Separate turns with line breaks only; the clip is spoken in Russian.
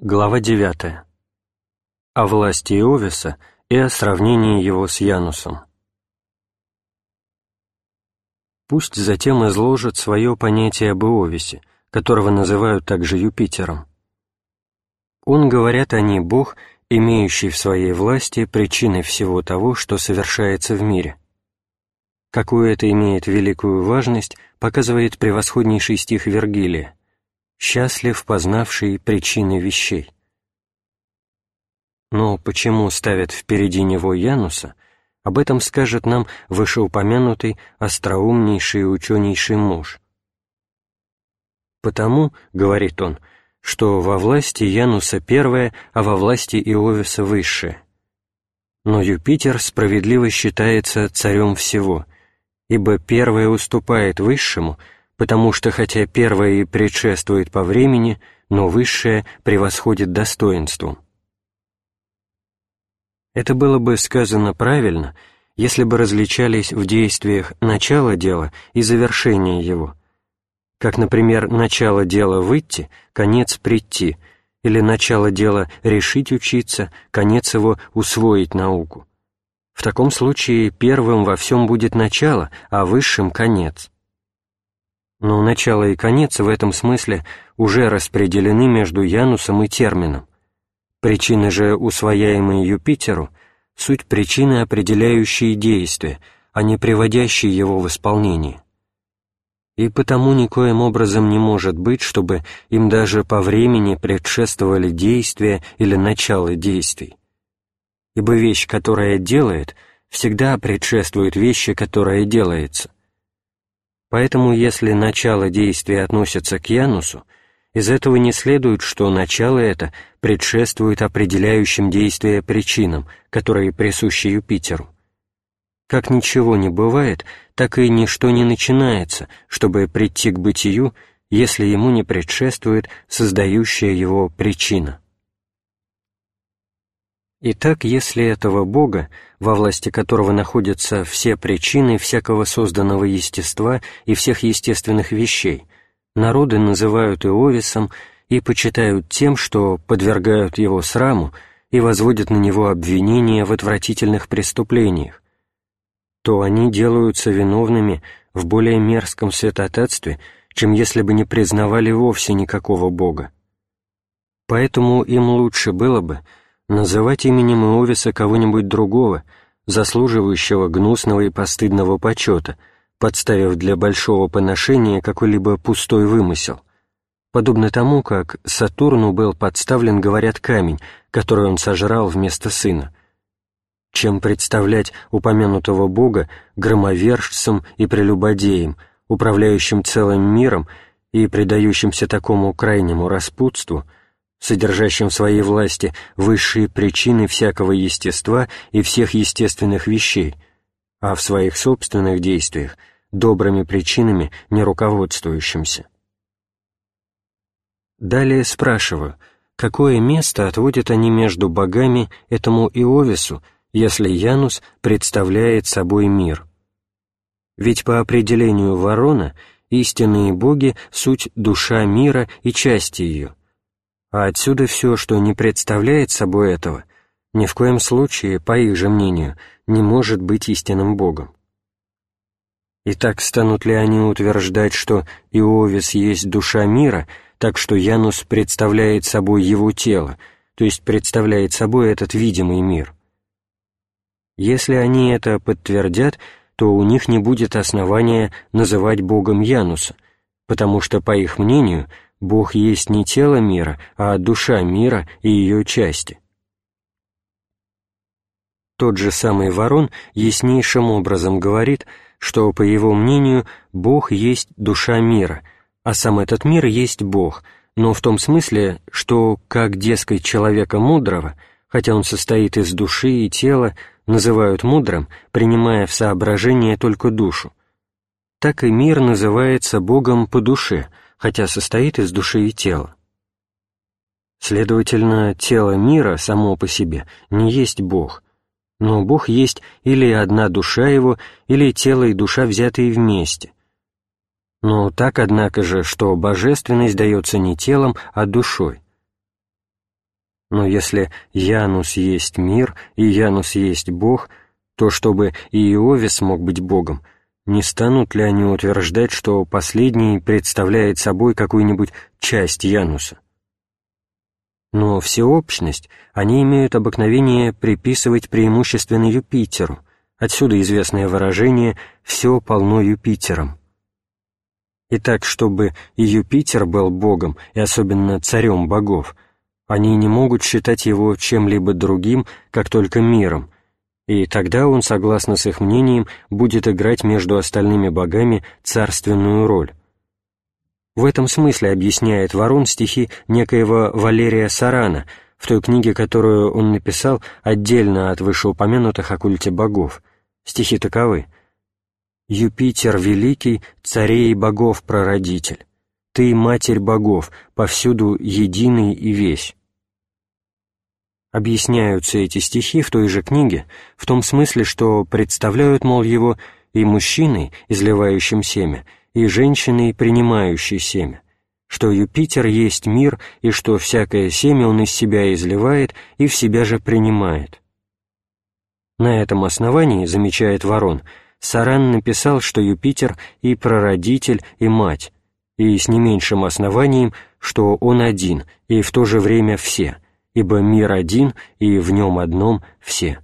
Глава 9. О власти Иовиса и о сравнении его с Янусом. Пусть затем изложит свое понятие об Иовисе, которого называют также Юпитером. Он, говорят они, Бог, имеющий в своей власти причины всего того, что совершается в мире. Какую это имеет великую важность, показывает превосходнейший стих Вергилия – счастлив, познавший причины вещей. Но почему ставят впереди него Януса, об этом скажет нам вышеупомянутый остроумнейший и ученейший муж. «Потому, — говорит он, — что во власти Януса первое, а во власти Иовиса высшее. Но Юпитер справедливо считается царем всего, ибо первое уступает высшему — потому что хотя первое и предшествует по времени, но высшее превосходит достоинством. Это было бы сказано правильно, если бы различались в действиях начало дела и завершение его, как, например, начало дела выйти, конец прийти, или начало дела решить учиться, конец его усвоить науку. В таком случае первым во всем будет начало, а высшим — конец но начало и конец в этом смысле уже распределены между Янусом и термином. Причины же, усвояемые Юпитеру, суть причины, определяющие действие, а не приводящие его в исполнение. И потому никоим образом не может быть, чтобы им даже по времени предшествовали действия или начало действий. Ибо вещь, которая делает, всегда предшествует вещи, которая делается. Поэтому, если начало действия относится к Янусу, из этого не следует, что начало это предшествует определяющим действия причинам, которые присущи Юпитеру. Как ничего не бывает, так и ничто не начинается, чтобы прийти к бытию, если ему не предшествует создающая его причина. Итак, если этого Бога, во власти которого находятся все причины всякого созданного естества и всех естественных вещей, народы называют Иовисом и почитают тем, что подвергают его сраму и возводят на него обвинения в отвратительных преступлениях, то они делаются виновными в более мерзком святотатстве, чем если бы не признавали вовсе никакого Бога. Поэтому им лучше было бы, называть именем Иовиса кого-нибудь другого, заслуживающего гнусного и постыдного почета, подставив для большого поношения какой-либо пустой вымысел, подобно тому, как Сатурну был подставлен, говорят, камень, который он сожрал вместо сына, чем представлять упомянутого бога громовержцем и прелюбодеем, управляющим целым миром и предающимся такому крайнему распутству — содержащим в своей власти высшие причины всякого естества и всех естественных вещей, а в своих собственных действиях добрыми причинами не руководствующимся. Далее спрашиваю, какое место отводят они между богами этому Иовису, если Янус представляет собой мир? Ведь по определению Ворона истинные боги — суть душа мира и части ее — а отсюда все, что не представляет собой этого, ни в коем случае, по их же мнению, не может быть истинным Богом. Итак, станут ли они утверждать, что Иовис есть душа мира, так что Янус представляет собой его тело, то есть представляет собой этот видимый мир? Если они это подтвердят, то у них не будет основания называть Богом Януса, потому что, по их мнению, Бог есть не тело мира, а душа мира и ее части. Тот же самый Ворон яснейшим образом говорит, что, по его мнению, Бог есть душа мира, а сам этот мир есть Бог, но в том смысле, что, как, дескать, человека мудрого, хотя он состоит из души и тела, называют мудрым, принимая в соображение только душу, так и мир называется Богом по душе — хотя состоит из души и тела. Следовательно, тело мира само по себе не есть Бог, но Бог есть или одна душа его, или тело и душа взятые вместе. Но так, однако же, что божественность дается не телом, а душой. Но если Янус есть мир и Янус есть Бог, то чтобы и Иовис мог быть Богом, не станут ли они утверждать, что последний представляет собой какую-нибудь часть Януса? Но всеобщность они имеют обыкновение приписывать преимущественно Юпитеру, отсюда известное выражение «все полно Юпитером». Итак, чтобы и Юпитер был богом, и особенно царем богов, они не могут считать его чем-либо другим, как только миром, и тогда он, согласно с их мнением, будет играть между остальными богами царственную роль. В этом смысле объясняет Ворон стихи некоего Валерия Сарана в той книге, которую он написал отдельно от вышеупомянутых о культе богов. Стихи таковы. «Юпитер великий, царей богов прародитель, ты, матерь богов, повсюду единый и весь». Объясняются эти стихи в той же книге в том смысле, что представляют, мол, его и мужчиной, изливающим семя, и женщиной, принимающей семя, что Юпитер есть мир и что всякое семя он из себя изливает и в себя же принимает. На этом основании, замечает Ворон, Саран написал, что Юпитер и прародитель, и мать, и с не меньшим основанием, что он один и в то же время все, ибо мир один и в нем одном все.